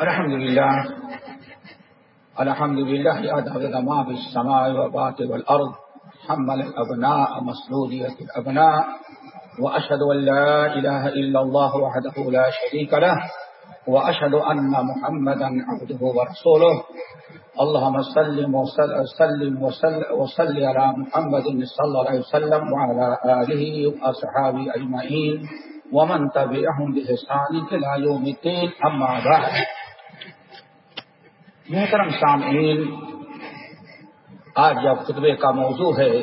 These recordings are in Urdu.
الحمد لله الحمد لله عدد ما في السماء وبات والأرض. حمل الأبناء مسلولية الأبناء. وأشهد أن لا إله إلا الله وحده لا شريك له. وأشهد أن محمدا عبده ورسوله. اللهم صل وسلم وصل على محمد صلى الله عليه وسلم وعلى آله وأصحابه أجمعين. ومن تبعهم بإحسان إلى يوم الدين. أما بعد. محترم سامعین، آج جب خطبے کا موضوع ہے،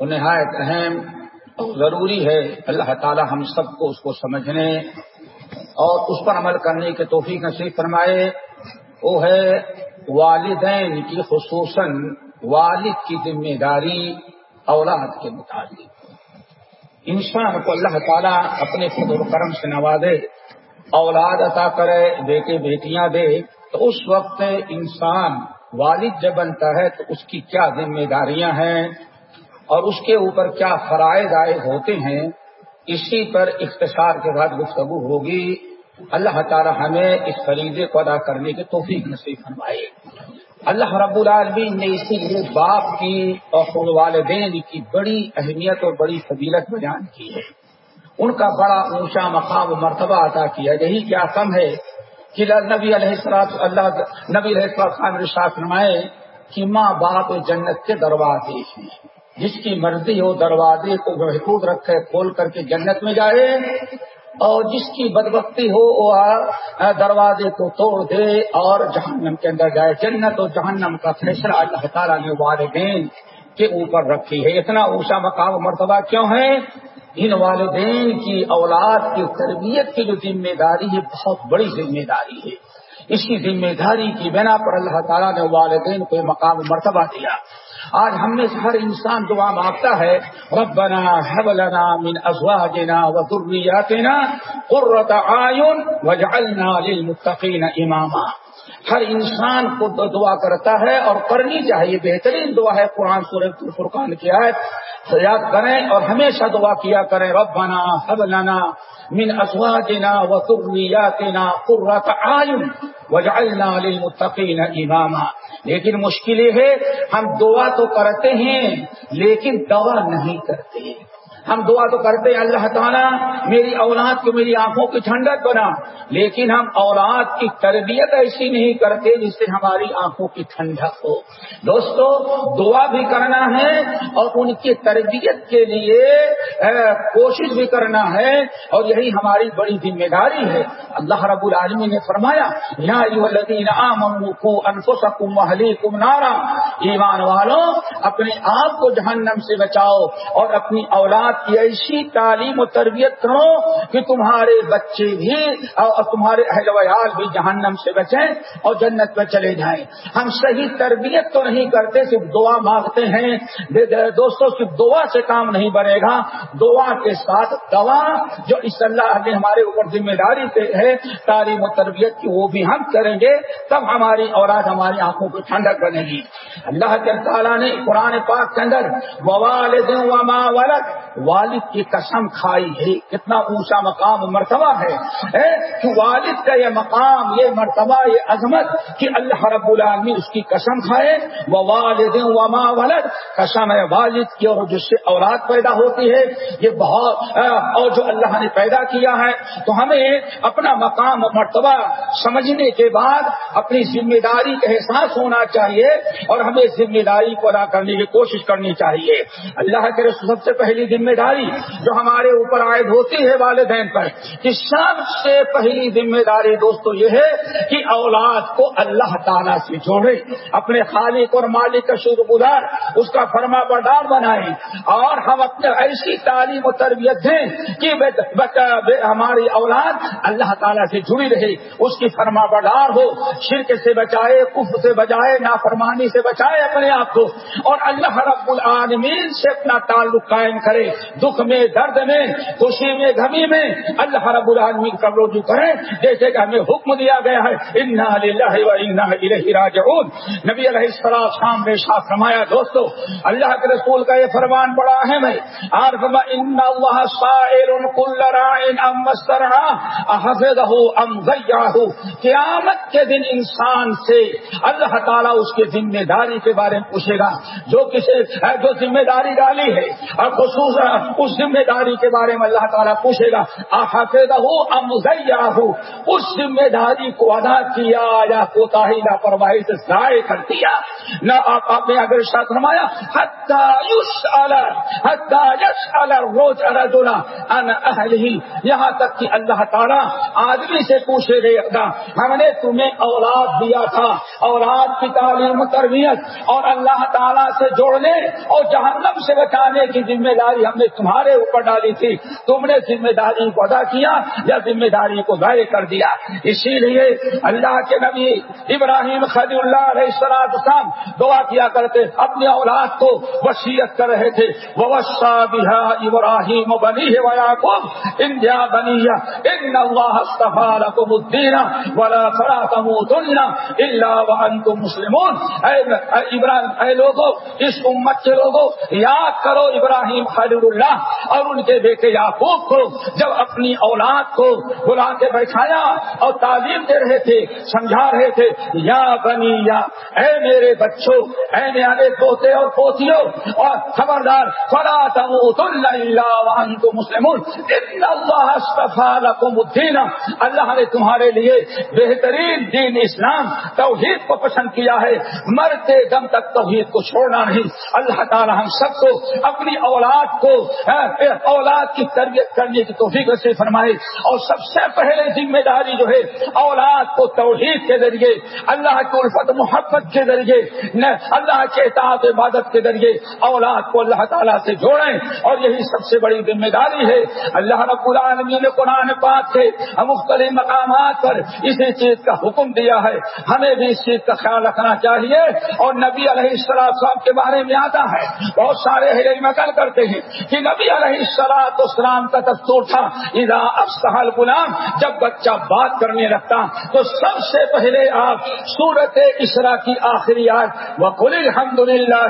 وہ نہایت اہم اور ضروری ہے۔ اللہ تعالی ہم سب کو اس کو سمجھنے اور اس پر عمل کرنے کے توفیق نصیب فرمائے۔ وہ ہے والدین کی، خصوصاً والد کی ذمہ داری، اولاد کے متعلق۔ انسان کو اللہ تعالیٰ اپنے خود و کرم سے نوازے، اولاد عطا کرے، بیٹے بیٹیاں دے۔ تو اس وقت انسان والد جب بنتا ہے تو اس کی کیا ذمہ داریاں ہیں اور اس کے اوپر کیا فرائض عائد ہوتے ہیں، اسی پر اختصار کے بعد گفتگو ہوگی۔ اللہ تعالی ہمیں اس فریضے کو ادا کرنے کے توفیق نصیب فرمائے۔ اللہ رب العالمین نے اسی لیے باپ کی اور والدین کی بڑی اہمیت اور بڑی فضیلت بیان کی ہے۔ ان کا بڑا اونچا مقام و مرتبہ عطا کیا۔ یہی کیا کم ہے کہ نبی علیہ السلام اللہ نبی علیہ السلام خان رشا فرمائے کہ ماں باپ جنت کے دروازے ہیں۔ جس کی مرضی ہو دروازے کو محفوظ رکھے، کھول کر کے جنت میں جائے۔ اور جس کی بدبختی ہو، وہ دروازے کو توڑ دے اور جہنم کے اندر جائے۔ جنت اور جہنم کا فیصلہ اللہ تعالیٰ نے والدین کے اوپر رکھی ہے۔ اتنا اونچا مقام مرتبہ کیوں ہے؟ ان والدین کی اولاد کی تربیت کی جو ذمہ داری ہے، بہت بڑی ذمہ داری ہے۔ اس کی ذمہ داری کی بنا پر اللہ تعالیٰ نے والدین کو مقام مرتبہ دیا۔ آج ہم میں سے ہر انسان دعا مانگتا ہے، ربنا حب لنا من ازواجنا و ذریاتنا قرۃ اعین واجعلنا للمتقین اماما۔ ہر انسان کو دعا کرتا ہے اور کرنی چاہیے۔ بہترین دعا ہے قرآن سورت فرقان کی آیت۔ یاد کریں اور ہمیشہ دعا کیا کریں۔ ربنا حب لنا من ازواجنا و ذریاتنا قرۃ اعین واجعلنا للمتقین اماما۔ لیکن مشکل یہ ہے، ہم دعا تو کرتے ہیں لیکن دوا نہیں کرتے۔ ہم دعا تو کرتے ہیں، اللہ تعالیٰ میری اولاد کو، میری آنکھوں کی ٹھنڈک بنا۔ لیکن ہم اولاد کی تربیت ایسی نہیں کرتے جس سے ہماری آنکھوں کی ٹھنڈک ہو۔ دوستو، دعا بھی کرنا ہے اور ان کی تربیت کے لیے کوشش بھی کرنا ہے۔ اور یہی ہماری بڑی ذمہ داری ہے۔ اللہ رب العالمین نے فرمایا کم نارا۔ ایمان والوں اپنے آپ کو جہنم سے بچاؤ اور اپنی اولاد کی، ایسی تعلیم و تربیت کرو کہ تمہارے بچے بھی اور تمہارے اہل ویال بھی جہنم سے بچیں اور جنت میں چلے جائیں۔ ہم صحیح تربیت تو نہیں کرتے، صرف دعا مانگتے ہیں۔ دوستوں، صرف دعا سے کام نہیں بنے گا۔ دعا کے ساتھ دوا جو اس اللہ نے ہمارے اوپر ذمہ داری سے ہے، تعلیم و تربیت کی وہ بھی ہم کریں گے۔ تب ہماری اولاد ہماری آنکھوں کی ٹھنڈک بنے گی۔ اللہ تعالیٰ نے قرآن پاک کے اندر وما ولد والد کی قسم کھائی ہے، کتنا اونچا مقام، مرتبہ ہے۔ کہ والد کا یہ مقام، یہ مرتبہ، یہ عظمت کہ اللہ رب العالمین اس کی قسم کھائے۔ وہ والد وما ولد، قسم ہے والد کی اور جس سے اولاد پیدا ہوتی ہے۔ یہ بہت اور جو اللہ نے پیدا کیا ہے۔ تو ہمیں اپنا مقام و مرتبہ سمجھنے کے بعد اپنی ذمہ داری کا احساس ہونا چاہیے اور ہمیں ذمہ داری کو ادا کرنے کی کوشش کرنی چاہیے۔ اللہ کے سب سے پہلی ذمہ ذمہ داری جو ہمارے اوپر عائد ہوتی ہے والدین پر۔ کہ سب سے پہلی ذمہ داری دوستو یہ ہے کہ اولاد کو اللہ تعالیٰ سے جوڑے، اپنے خالق اور مالک کا شکر گزار، اس کا فرما بردار بنائیں اور ہم اپنے ایسی تعلیم و تربیت دیں کہ ہماری اولاد اللہ تعالیٰ سے جڑی رہے، اس کی فرما بردار ہو۔ شرک سے بچائے کف سے بچائے، نافرمانی سے بچائے اپنے آپ کو۔ اور اللہ رب العالمین سے اپنا تعلق قائم کرے۔ دکھ میں، درد میں، خوشی میں گمی میں، اللہ رب العالمین کا رجوع کریں جیسے کہ ہمیں حکم دیا گیا ہے، انا انا راجعون۔ نبی علیہ السلام شام نے شاہ فرمایا، دوستو، اللہ کے رسول کا یہ فرمان بڑا اہم ہے۔ اور فرما ان اللہ سائر کل رائن ام مسترعا حفظہ ام ضیعہ قیامت کے دن انسان سے اللہ تعالیٰ اس کے ذمہ داری کے بارے میں پوچھے گا، جو کسی جو ذمہ داری ڈالی ہے، اور خصوصاً اس ذمہ داری کے بارے میں اللہ تعالیٰ پوچھے گا حفظہ ام ضیعہ اس ذمہ داری کو ادا کیا یا کوتا ہی لاپرواہی سے ضائع کر دیا؟ نہ آپ آپ نے اگر ساتھ فرمایا روز ان اہل ہی یہاں تک کہ اللہ تعالیٰ آدمی سے پوچھے گا ہم نے تمہیں اولاد دیا تھا، اولاد کی تعلیم تربیت اور اللہ تعالیٰ سے جوڑنے اور جہنم سے بچانے کی ذمہ داری ہم نے تمہارے اوپر ڈالی تھی۔ تم نے ذمہ داری کو ادا کیا یا ذمہ داری کو ضائع کر دیا۔ اسی لیے اللہ کے نبی ابراہیم خلی اللہ علیہ السلام دعا کیا کرتے، اپنی اولاد کو وسیعت کر رہے تھے۔ وسا بہا ابراہیم بنی ہے ویا کو انڈیا بنی ان لكم الدين ولا فلا تموتن الا وانتم مسلمون۔ اے ابراہیم، اے لوگوں اس امت کے لوگوں یاد کرو ابراہیم خلیل اللہ اور ان کے بیٹے یعقوب کو جب اپنی اولاد کو بلا کے بیٹھایا اور تعلیم دے رہے تھے، سمجھا رہے تھے، یا بنی، یا اے میرے بچوں، اے میرے پوتے اور پوتیوں، اور خبردار، فلا تو مسلم الدین۔ اللہ نے تمہارے لیے بہترین دین اسلام توحید کو پسند کیا ہے۔ مرتے دم تک توحید کو چھوڑنا نہیں۔ اللہ تعالی ہم سب کو اپنی اولاد کو اولاد کی تربیت کرنے کی توفیق سے فرمائے۔ اور سب سے پہلے ذمہ داری جو ہے، اولاد کو توحید کے ذریعے، اللہ کی الفت محبت کے ذریعے اللہ کے اطاعت عبادت کے ذریعے اولاد کو اللہ تعالیٰ سے جوڑیں۔ اور یہی سب سے بڑی ذمہ داری ہے۔ اللہ رب العالمین نے قرآن پاک سے مختلف مقامات پر اسی چیز کا حکم دیا ہے۔ ہمیں بھی اس چیز کا خیال رکھنا چاہیے۔ اور نبی علیہ السلام صاحب کے بارے میں آتا ہے۔ بہت سارے نقل کرتے ہیں۔ کہ نبی علیہ السلام اسلام کا دستور تھا ادا افسحل غلام جب بچہ بات کرنے لگتا، تو سب سے پہلے آپ سورت اسرا کی آخری آج وقل الحمد للہ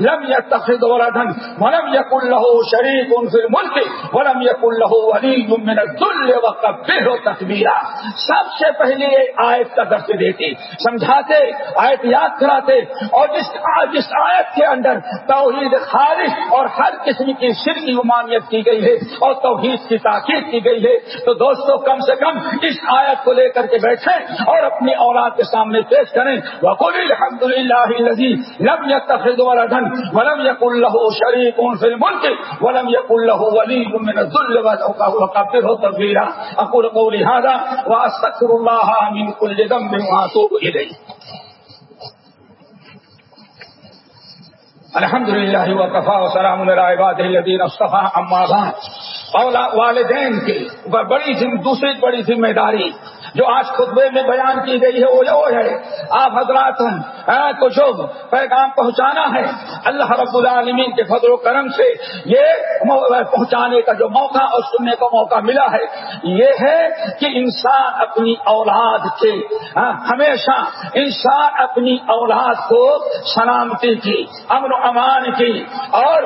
لم يتخذ ولدا ولم يكن له شريك في الملك ولم يكن له ولي من الذل وكبره تكبيرا سب سے پہلے آیت کا درس دیتی، سمجھاتے، آیت یاد کراتے، اور جس جس آیت کے اندر توحید خالص اور ہر قسم آدمی کی سر کی ممانعت کی گئی ہے اور توحید کی تاکید کی گئی ہے تو دوستوں کم سے کم اس آیت کو لے کر کے بیٹھے اور اپنی اولاد کے سامنے پیش کریں۔ وقول الحمد للہ لم يتخذ ولدا ولم يكن له شريك في الملك ولم يكن له ولي من الذل وكبره تكبيرا اقول قولي هذا واستغفر الله من كل ذنب واتوب اليه الحمد للہ وقفا وسلام العباد الدین الصفا اما بعد۔ والدین کی بڑی دوسری بڑی ذمہ داری جو آج خطبے میں بیان کی گئی ہے، وہ ہے۔ آپ حضرات کو جو پیغام پہنچانا ہے، اللہ رب العالمین کے فضل و کرم سے یہ پہنچانے کا جو موقع اور سننے کا موقع ملا ہے، یہ ہے کہ انسان اپنی اولاد کے ہاں، ہمیشہ انسان اپنی اولاد کو سلامتی کی، امن و امان کی اور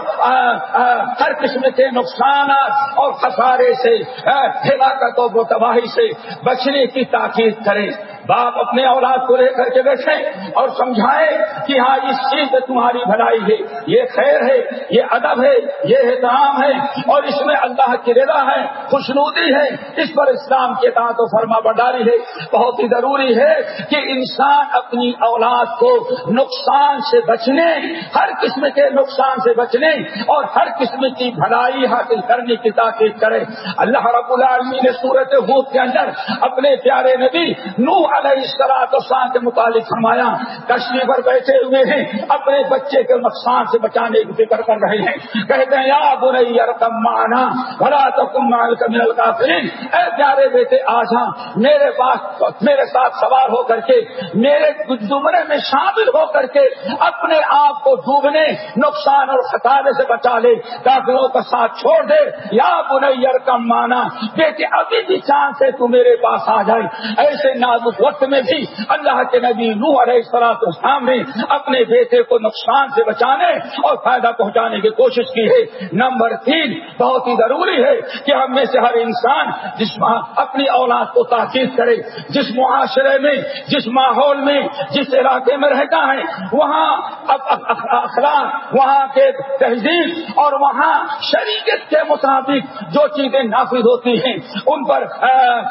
ہر قسم کے نقصانات اور خسارے سے ہاں، ہلاکت و تباہی سے بچنے کی تاکید کریں باپ اپنے اولاد کو لے کر کے بیٹھے اور سمجھائے کہ ہاں اس چیز میں تمہاری بھلائی ہے، یہ خیر ہے، یہ ادب ہے، یہ احترام ہے اور اس میں اللہ کی رضا ہے، خوشنودی ہے۔ اس پر اسلام کے تعداد و فرما برداری ہے۔ بہت ہی ضروری ہے کہ انسان اپنی اولاد کو نقصان سے بچنے، ہر قسم کے نقصان سے بچنے اور ہر قسم کی بھلائی حاصل کرنے کی تاکید کرے۔ اللہ رب العالمین نے صورت حوت کے اندر اپنے پیارے نبی نو علیہ السلاط اسلام کے متعلق فرمایا، کشتی پر بیٹھے ہوئے ہیں، اپنے بچے کے نقصان سے بچانے کی فکر کر رہے ہیں۔ کہتے ہیں، یا برئی رقم مانا بھلا تو کم مال کا مل کا اے پیارے بیٹے، آج ہاں میرے پاس، میرے ساتھ سوار ہو کر کے، میرے زمرے میں شامل ہو کر کے، اپنے آپ کو ڈوبنے، نقصان اور خطارے سے بچا لے، کافروں کا ساتھ چھوڑ دے۔ یا برئی رقم مانا بیٹے، ابھی بھی چاند سے تو میرے پاس آ جائے ایسے نازک وقت میں بھی اللہ کے نبی نو علیہ السلاط اسلام نے اپنے بیٹے کو نقصان سے بچانے اور فائدہ پہنچانے کی کوشش کی ہے۔ نمبر تین، بہت ہی ضروری ہے کہ ہم میں سے ہر انسان جس اپنی اولاد کو تاکید کرے، جس معاشرے میں، جس ماحول میں، جس علاقے میں رہتا ہے، وہاں اخلاق، وہاں کے تہذیب اور وہاں شریعت کے مطابق جو چیزیں نافذ ہوتی ہیں، ان پر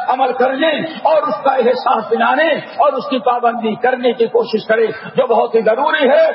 عمل کرنے اور اس کا احساس دلانے اور اس کی پابندی کرنے کی کوشش کرے، جو بہت ہی ضروری ہے،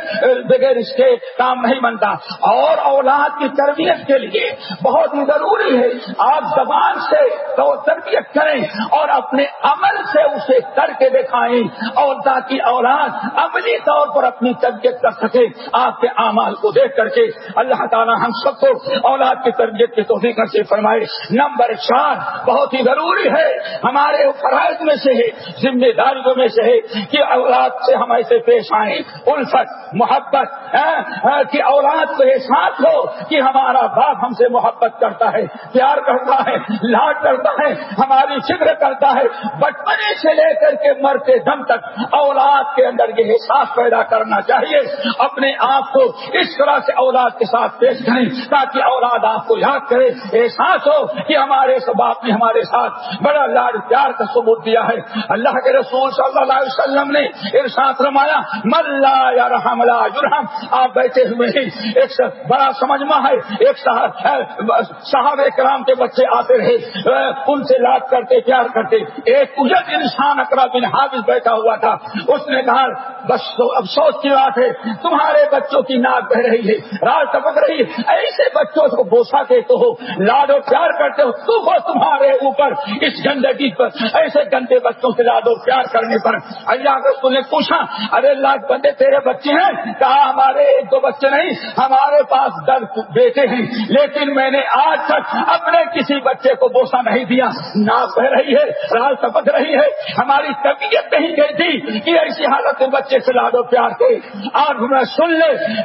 بغیر اس کے کام نہیں بنتا۔ اور اولاد کی تربیت کے لیے بہت ہی ضروری ہے۔ آپ زبان سے تو تربیت کریں اور اپنے عمل سے اسے کر کے دکھائیں اور تاکہ اولاد عملی طور پر اپنی تربیت کر سکے۔ آپ کے اعمال کو دیکھ کر کے اللہ تعالیٰ ہم سب کو اولاد کی تربیت کی توفیق سے فرمائے۔ نمبر چار، بہت ہی ضروری ہے، ہمارے فرائض میں سے ہے۔ ذمہ داریوں میں سے ہے کہ اولاد سے ہم ایسے پیش آئیں۔ الفت، محبت ہاں، ہاں، کہ اولاد کو احساس ہو کہ ہمارا باپ ہم سے محبت کرتا ہے، پیار کرتا ہے، لاڈ کرتا ہے، ہماری فکر کرتا ہے۔ بچپنے سے لے کر کے مرتے دم تک اولاد کے اندر یہ احساس پیدا کرنا چاہیے۔ اپنے آپ کو اس طرح سے اولاد کے ساتھ پیش کریں تاکہ اولاد آپ کو یاد کرے۔ احساس ہو کہ ہمارے باپ نے ہمارے ساتھ بڑا لاڈ پیار کا ثبوت دیا ہے۔ اللہ کے رسول صلی اللہ علیہ وسلم نے ارشاد رمایا ملا یا رحم اللہ جرحم آپ بیٹھے ہوئے ہیں۔ ایک بڑا سمجھما ہے۔ ایک صاحب کرام کے بچے آتے رہے۔ ان سے لاد کرتے، پیار کرتے۔ ایک اجت انسان اکرا بن حافظ بیٹھا ہوا تھا۔ اس نے کہا، بس، افسوس کی بات ہے، تمہارے بچوں کی ناک بہ رہی ہے رات ٹپک رہی ہے۔ ایسے بچوں کو بوسا کے تو ہو، لاد و پیار کرتے ہو، تو ہو تمہارے اوپر، اس گندگی پر، ایسے گندے بچوں سے لاد و پیار کرنے پر اللہ رسول نے پوچھا، ارے اللہ بندے تیرے بچے ہیں؟ کہا، ہمارے ایک دو بچے نہیں، ہمارے پاس دس بیٹے ہیں، لیکن میں نے آج تک اپنے کسی بچے کو بوسا نہیں دیا۔ ناک بہ رہی ہے، رال سپک رہی ہے۔ ہماری طبیعت نہیں گئی تھی کہ ایسی حالت میں بچے سے لادو پیار کے۔ آج میں سن لے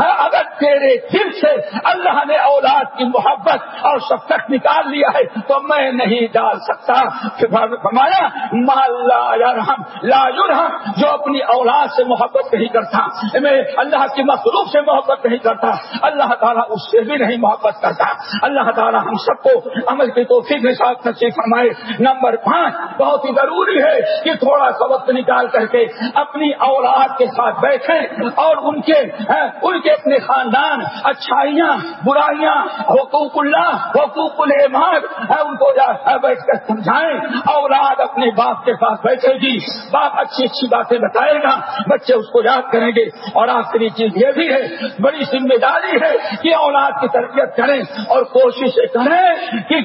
ہاں، اگر تیرے دل سے اللہ نے اولاد کی محبت اور سب تک نکال لیا ہے تو میں نہیں ڈال سکتا۔ فرمایا مال لا رحم لا یرحم جو اپنی اولاد سے محبت نہیں کرتا، میں اللہ کی مخلوق سے محبت نہیں کرتا، اللہ تعالیٰ اس سے بھی نہیں محبت کرتا۔ اللہ تعالیٰ ہم سب کو عمل کی توفیق کے ساتھ نصیب فرمائے۔ نمبر پانچ، بہت ہی ضروری ہے کہ تھوڑا سا وقت نکال کر کے اپنی اولاد کے ساتھ بیٹھیں اور ان کے ہاں، ان کے اپنے خاندان، اچھائیاں، برائیاں، حقوق اللہ، حقوق العماد ہاں، ان کو ہاں، بیٹھ کر سمجھائیں۔ اولاد اپنے باپ کے ساتھ بیٹھے گی جی، باپ اچھی اچھی باتیں بتائے گا، بچے اس کو یاد کریں گے اور آخری چیز یہ بھی ہے، بڑی ذمہ داری ہے کہ اولاد کی تربیت کریں اور کوشش کریں کہ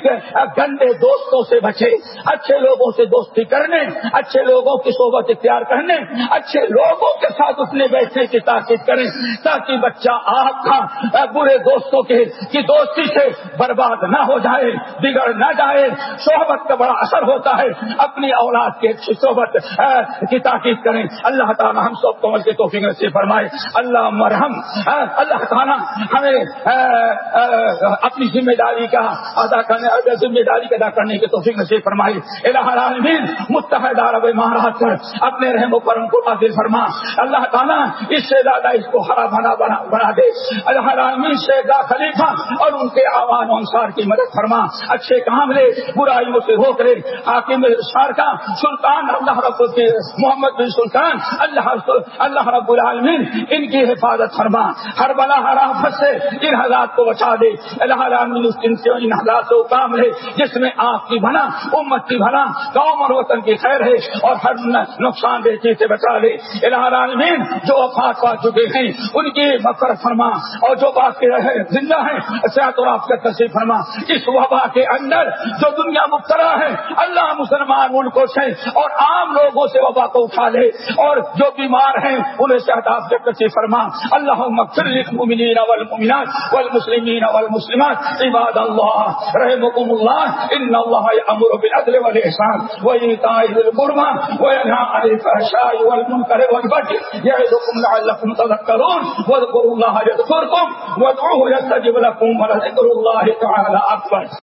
گندے دوستوں سے بچے، اچھے لوگوں سے دوستی کرنے، اچھے لوگوں کی صحبت اختیار کرنے، اچھے لوگوں کے ساتھ اٹھنے بیٹھنے کی تاکید کریں تاکہ بچہ آپ کا برے دوستوں کے کی دوستی سے برباد نہ ہو جائے، بگڑ نہ جائے، صحبت کا بڑا اثر ہوتا ہے، اپنی اولاد کے صحبت کی تاکید کریں۔ اللہ تعالیٰ ہم سب کو کے توفیق سے فرمائے۔ اللہ مرحم اللہ تعالیٰ ہمیں اپنی ذمہ داری کا ادا کرنے ذمہ داری کا ادا کرنے کے توفیق سے فرمائی العالمین متحد عرب مہاراج اپنے رحم و کرم کو حاصل فرما۔ اللہ تعالیٰ اس سے زیادہ اس کو ہرا بھرا بنا دے۔ اللہ العالمین سے خلیفہ اور ان کے آوان انصار کی مدد فرما۔ اچھے کام لے، برائیوں سے روک لے۔ حاکم شار کا سلطان اللہ رب محمد بن سلطان، اللہ اللہ رب العالمین، ان کی حفاظت فرما۔ ہر بلا ہر آفت سے ان حالات کو بچا دے۔ اللہ ان سے ان حالات کو کام لے جس میں آپ کی بنا امت کی بنا قوم اور وطن کی خیر ہے اور ہر نقصان دہ چیز سے بچا لے۔ الہ العالمین جو وفات پا چکے ہیں، ان کی مفر فرما۔ اور جو باقی رہے، زندہ ہیں صحت اور آپ کا تصریف فرما۔ اس وبا کے اندر جو دنیا مبتلا ہے، اللہ مسلمان ملکوں سے اور اور عام لوگوں سے وبا کو اٹھا لے اور جو بیمار ہیں انہیں شہداب سے کچھ فرما اللہ مغفر للمؤمنین والمؤمنات والمسلمین والمسلمات، عباد اللہ رحمكم اللہ، ان اللہ امر بالعدل والاحسان وایتاء ذی القربى وینهى عن الفحشاء والمنکر والبغي یعظکم لعلکم تذکرون، واذکروا اللہ یذکرکم، وادعوه یستجب لكم ولذکر اللہ تعالی اکبر۔